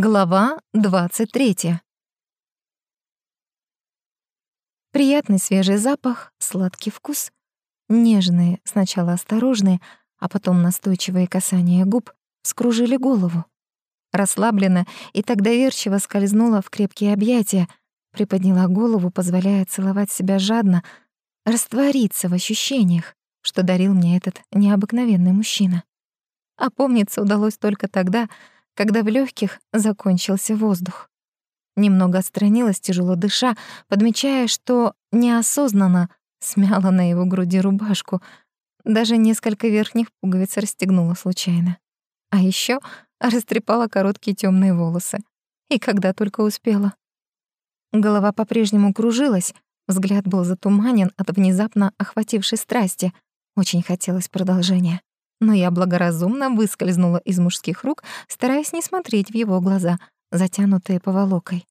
Глава 23. Приятный свежий запах, сладкий вкус, нежные, сначала осторожные, а потом настойчивые касания губ скружили голову. Расслабленно и так доверчиво скользнула в крепкие объятия, приподняла голову, позволяя целовать себя жадно, раствориться в ощущениях, что дарил мне этот необыкновенный мужчина. А помниться удалось только тогда, когда в легких закончился воздух. Немного отстранилась, тяжело дыша, подмечая, что неосознанно смяла на его груди рубашку, даже несколько верхних пуговиц расстегнула случайно. А еще растрепала короткие темные волосы. И когда только успела. Голова по-прежнему кружилась, взгляд был затуманен от внезапно охватившей страсти. Очень хотелось продолжения но я благоразумно выскользнула из мужских рук, стараясь не смотреть в его глаза, затянутые поволокой.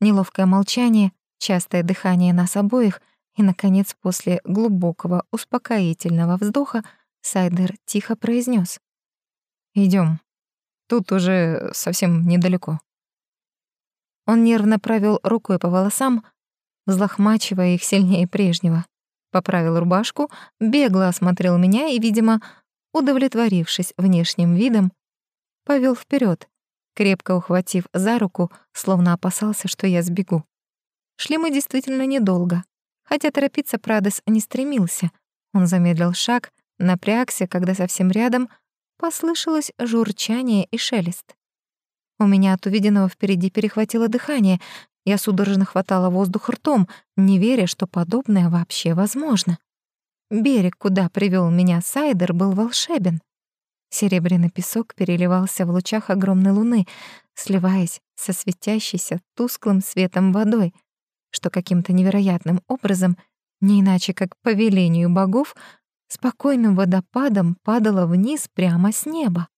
Неловкое молчание, частое дыхание нас обоих, и, наконец, после глубокого, успокоительного вздоха Сайдер тихо произнес: Идем. Тут уже совсем недалеко». Он нервно провел рукой по волосам, взлохмачивая их сильнее прежнего. Поправил рубашку, бегло осмотрел меня и, видимо, удовлетворившись внешним видом, повел вперед, крепко ухватив за руку, словно опасался, что я сбегу. Шли мы действительно недолго, хотя торопиться Прадес не стремился. Он замедлил шаг, напрягся, когда совсем рядом послышалось журчание и шелест. У меня от увиденного впереди перехватило дыхание, я судорожно хватала воздух ртом, не веря, что подобное вообще возможно. Берег, куда привел меня Сайдер, был волшебен. Серебряный песок переливался в лучах огромной луны, сливаясь со светящейся тусклым светом водой, что каким-то невероятным образом, не иначе как по велению богов, спокойным водопадом падало вниз прямо с неба,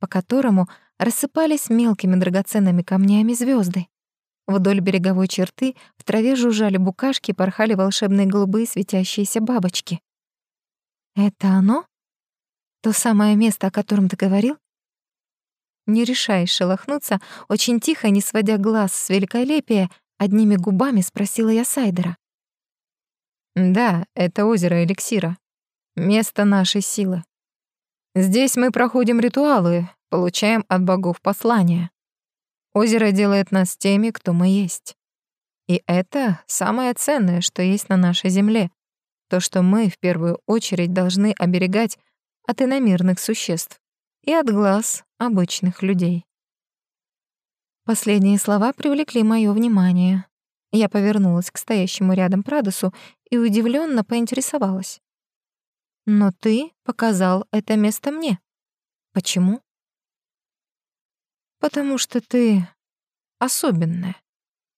по которому рассыпались мелкими драгоценными камнями звезды. Вдоль береговой черты в траве жужжали букашки, порхали волшебные голубые светящиеся бабочки. Это оно? То самое место, о котором ты говорил? Не решаясь шелохнуться, очень тихо, не сводя глаз с великолепия, одними губами спросила я Сайдера. «Да, это озеро Эликсира. Место нашей силы. Здесь мы проходим ритуалы, получаем от богов послания. Озеро делает нас теми, кто мы есть. И это самое ценное, что есть на нашей земле то, что мы в первую очередь должны оберегать от иномирных существ и от глаз обычных людей. Последние слова привлекли моё внимание. Я повернулась к стоящему рядом Прадосу и удивлённо поинтересовалась. «Но ты показал это место мне. Почему?» «Потому что ты особенная»,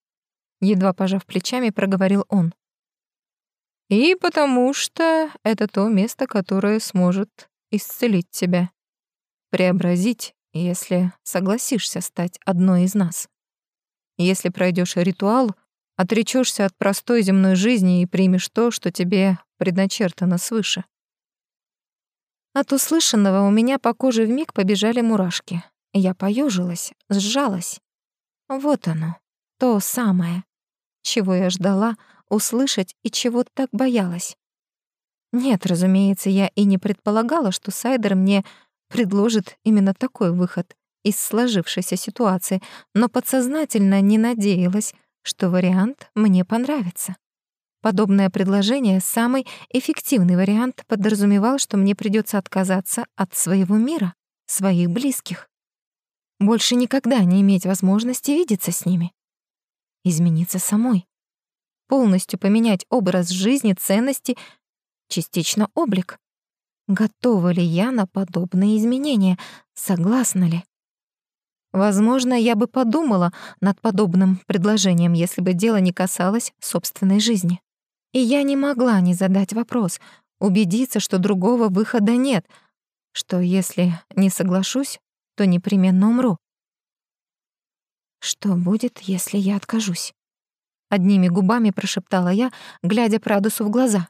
— едва пожав плечами, проговорил он. И потому что это то место, которое сможет исцелить тебя, преобразить, если согласишься стать одной из нас. Если пройдешь ритуал, отречешься от простой земной жизни и примешь то, что тебе предначертано свыше. От услышанного у меня по коже вмиг побежали мурашки. Я поежилась, сжалась. Вот оно, то самое, чего я ждала, услышать и чего так боялась. Нет, разумеется, я и не предполагала, что Сайдер мне предложит именно такой выход из сложившейся ситуации, но подсознательно не надеялась, что вариант мне понравится. Подобное предложение, самый эффективный вариант, подразумевал, что мне придется отказаться от своего мира, своих близких. Больше никогда не иметь возможности видеться с ними. Измениться самой полностью поменять образ жизни, ценности, частично облик. Готова ли я на подобные изменения? Согласна ли? Возможно, я бы подумала над подобным предложением, если бы дело не касалось собственной жизни. И я не могла не задать вопрос, убедиться, что другого выхода нет, что если не соглашусь, то непременно умру. Что будет, если я откажусь? Одними губами прошептала я, глядя Прадусу в глаза.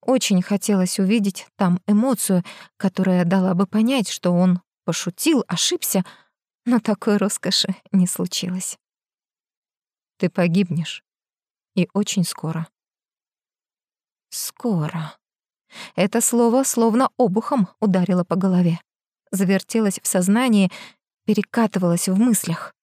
Очень хотелось увидеть там эмоцию, которая дала бы понять, что он пошутил, ошибся, но такой роскоши не случилось. Ты погибнешь. И очень скоро. Скоро. Это слово словно обухом ударило по голове. Завертелось в сознании, перекатывалось в мыслях.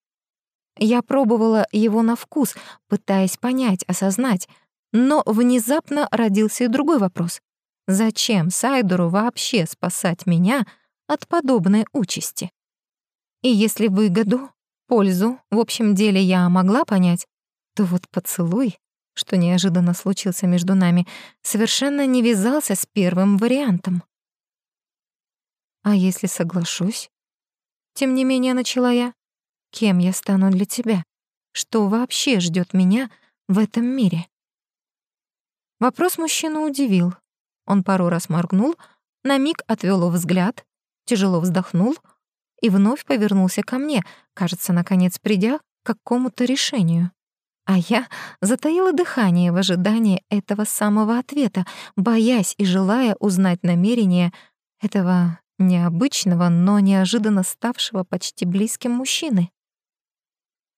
Я пробовала его на вкус, пытаясь понять, осознать, но внезапно родился и другой вопрос. Зачем Сайдуру вообще спасать меня от подобной участи? И если выгоду, пользу в общем деле я могла понять, то вот поцелуй, что неожиданно случился между нами, совершенно не вязался с первым вариантом. А если соглашусь? Тем не менее, начала я. Кем я стану для тебя? Что вообще ждет меня в этом мире? Вопрос мужчину удивил. Он пару раз моргнул, на миг отвел взгляд, тяжело вздохнул и вновь повернулся ко мне, кажется, наконец придя к какому-то решению. А я затаила дыхание в ожидании этого самого ответа, боясь и желая узнать намерения этого необычного, но неожиданно ставшего почти близким мужчины.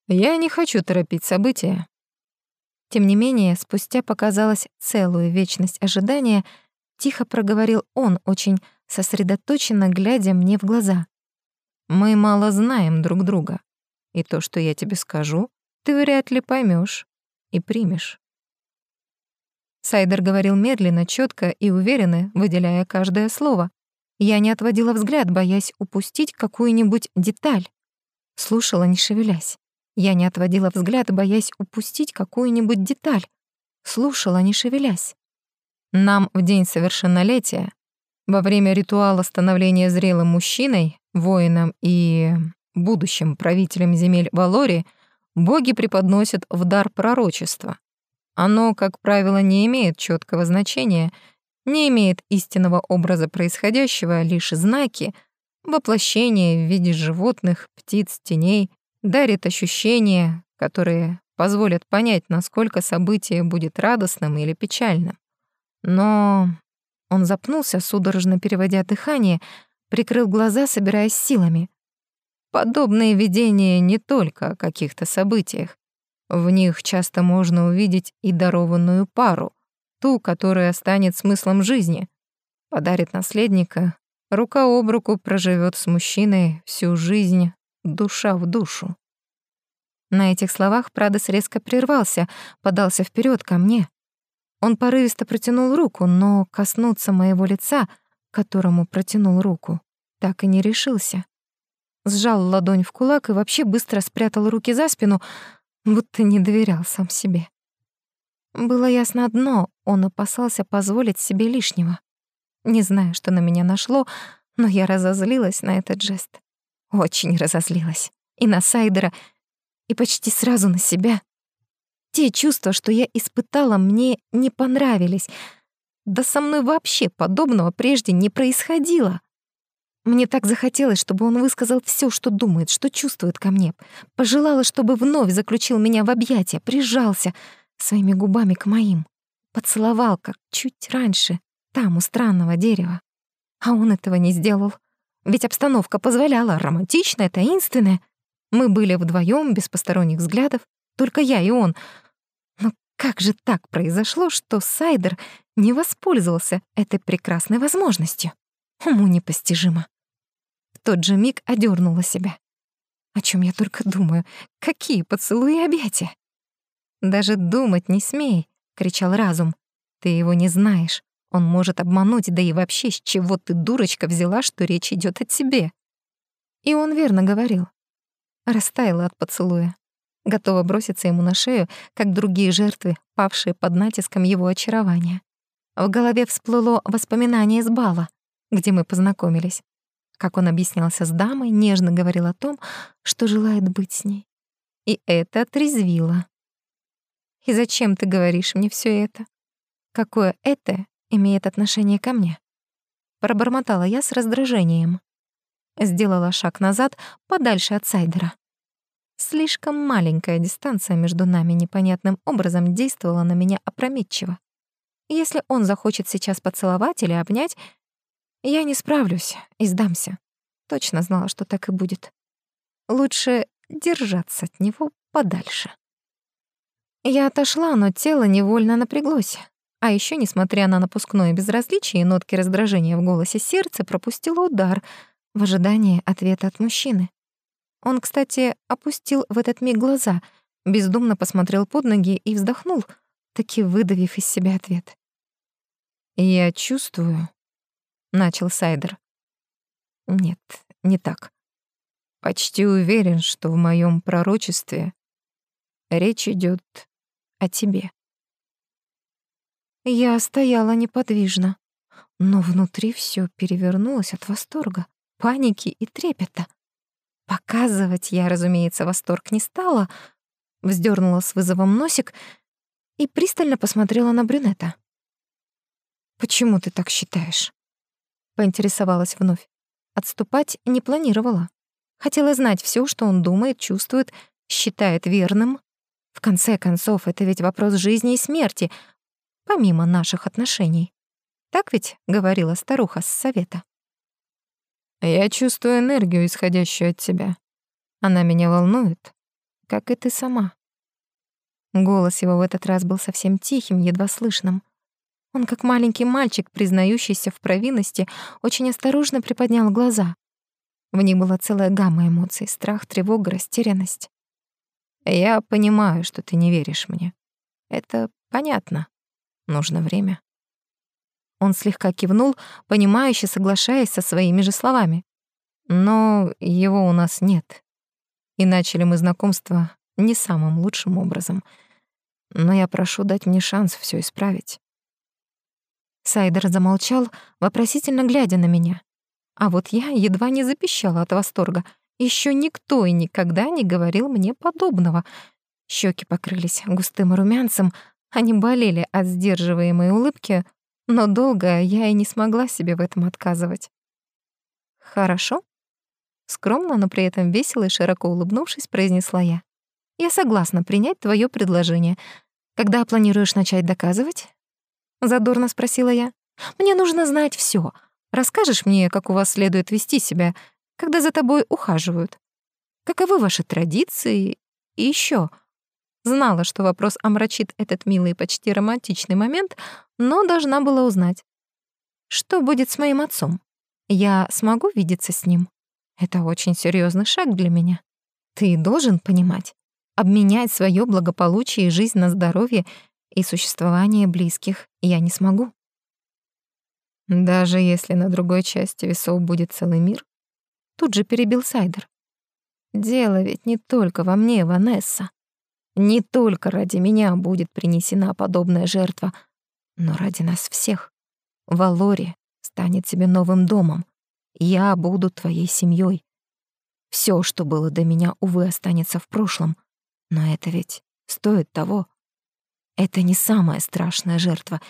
Я не хочу торопить события. Тем не менее, спустя показалось целую вечность ожидания, тихо проговорил он, очень сосредоточенно глядя мне в глаза. Мы мало знаем друг друга, и то, что я тебе скажу, ты вряд ли поймешь и примешь. Сайдер говорил медленно, четко и уверенно, выделяя каждое слово. Я не отводила взгляд, боясь упустить какую-нибудь деталь. Слушала, не шевелясь. Я не отводила взгляд, боясь упустить какую-нибудь деталь. Слушала, не шевелясь. Нам в день совершеннолетия, во время ритуала становления зрелым мужчиной, воином и будущим правителем земель Валори, боги преподносят в дар пророчества. Оно, как правило, не имеет четкого значения, не имеет истинного образа происходящего, лишь знаки, воплощение в виде животных, птиц, теней, дарит ощущения, которые позволят понять, насколько событие будет радостным или печальным. Но он запнулся, судорожно переводя дыхание, прикрыл глаза, собираясь силами. Подобные видения не только о каких-то событиях. В них часто можно увидеть и дарованную пару, ту, которая станет смыслом жизни, подарит наследника, рука об руку проживет с мужчиной всю жизнь душа в душу. На этих словах Прадос резко прервался, подался вперед ко мне. Он порывисто протянул руку, но коснуться моего лица, которому протянул руку, так и не решился. Сжал ладонь в кулак и вообще быстро спрятал руки за спину, будто не доверял сам себе. Было ясно одно — он опасался позволить себе лишнего. Не знаю, что на меня нашло, но я разозлилась на этот жест. Очень разозлилась. И на Сайдера, и почти сразу на себя. Те чувства, что я испытала, мне не понравились. Да со мной вообще подобного прежде не происходило. Мне так захотелось, чтобы он высказал все, что думает, что чувствует ко мне. Пожелала, чтобы вновь заключил меня в объятия, прижался своими губами к моим. Поцеловал, как чуть раньше, там, у странного дерева. А он этого не сделал. Ведь обстановка позволяла, романтичная, таинственная. Мы были вдвоем без посторонних взглядов, только я и он. Но как же так произошло, что Сайдер не воспользовался этой прекрасной возможностью? Уму непостижимо. В тот же миг одернула себя. О чем я только думаю? Какие поцелуи и объятия? «Даже думать не смей!» — кричал разум. «Ты его не знаешь. Он может обмануть, да и вообще, с чего ты, дурочка, взяла, что речь идет о тебе?» И он верно говорил. Растаяла от поцелуя. Готова броситься ему на шею, как другие жертвы, павшие под натиском его очарования. В голове всплыло воспоминание с бала, где мы познакомились. Как он объяснялся с дамой, нежно говорил о том, что желает быть с ней. И это отрезвило. «И зачем ты говоришь мне все это? Какое это имеет отношение ко мне. Пробормотала я с раздражением. Сделала шаг назад, подальше от Сайдера. Слишком маленькая дистанция между нами непонятным образом действовала на меня опрометчиво. Если он захочет сейчас поцеловать или обнять, я не справлюсь и сдамся. Точно знала, что так и будет. лучше держаться от него подальше. Я отошла, но тело невольно напряглось. А еще, несмотря на напускное безразличие и нотки раздражения в голосе, сердце пропустило удар в ожидании ответа от мужчины. Он, кстати, опустил в этот миг глаза, бездумно посмотрел под ноги и вздохнул, таки выдавив из себя ответ. «Я чувствую», — начал Сайдер. «Нет, не так. Почти уверен, что в моем пророчестве речь идет о тебе». Я стояла неподвижно, но внутри все перевернулось от восторга, паники и трепета. Показывать я, разумеется, восторг не стала, вздернула с вызовом носик и пристально посмотрела на брюнета. «Почему ты так считаешь?» Поинтересовалась вновь. Отступать не планировала. Хотела знать все, что он думает, чувствует, считает верным. В конце концов, это ведь вопрос жизни и смерти, помимо наших отношений. Так ведь говорила старуха с совета. Я чувствую энергию, исходящую от тебя. Она меня волнует, как и ты сама. Голос его в этот раз был совсем тихим, едва слышным. Он, как маленький мальчик, признающийся в провинности, очень осторожно приподнял глаза. В них была целая гамма эмоций — страх, тревога, растерянность. «Я понимаю, что ты не веришь мне. Это понятно. Нужно время». Он слегка кивнул, понимающе соглашаясь со своими же словами. «Но его у нас нет. И начали мы знакомство не самым лучшим образом. Но я прошу дать мне шанс все исправить». Сайдер замолчал, вопросительно глядя на меня. А вот я едва не запищала от восторга. Еще никто и никогда не говорил мне подобного. Щеки покрылись густым румянцем, они болели от сдерживаемой улыбки, но долго я и не смогла себе в этом отказывать. «Хорошо», — скромно, но при этом весело и широко улыбнувшись, произнесла я. «Я согласна принять твое предложение. Когда планируешь начать доказывать?» Задорно спросила я. «Мне нужно знать все. Расскажешь мне, как у вас следует вести себя, когда за тобой ухаживают? Каковы ваши традиции? И еще. Знала, что вопрос омрачит этот милый и почти романтичный момент, но должна была узнать. Что будет с моим отцом? Я смогу видеться с ним? Это очень серьезный шаг для меня. Ты должен понимать. Обменять свое благополучие и жизнь на здоровье и существование близких я не смогу. Даже если на другой части весов будет целый мир, тут же перебил Сайдер. Дело ведь не только во мне, Ванесса. Не только ради меня будет принесена подобная жертва, но ради нас всех. Валори станет тебе новым домом. Я буду твоей семьей. Все, что было до меня, увы, останется в прошлом. Но это ведь стоит того. Это не самая страшная жертва.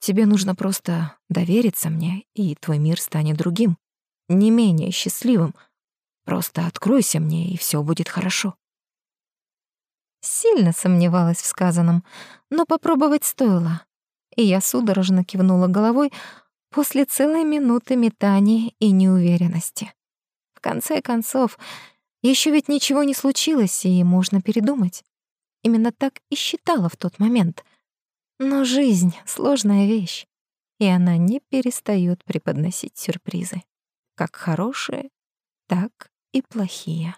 Тебе нужно просто довериться мне, и твой мир станет другим, не менее счастливым. Просто откройся мне, и все будет хорошо. Сильно сомневалась в сказанном, но попробовать стоило. И я судорожно кивнула головой после целой минуты метаний и неуверенности. В конце концов, еще ведь ничего не случилось, и можно передумать. Именно так и считала в тот момент. Но жизнь — сложная вещь, и она не перестает преподносить сюрпризы. Как хорошие, так и плохие.